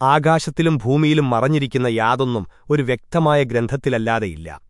ആകാശത്തിലും ഭൂമിയിലും മറഞ്ഞിരിക്കുന്ന യാതൊന്നും ഒരു വ്യക്തമായ ഗ്രന്ഥത്തിലല്ലാതെയില്ല.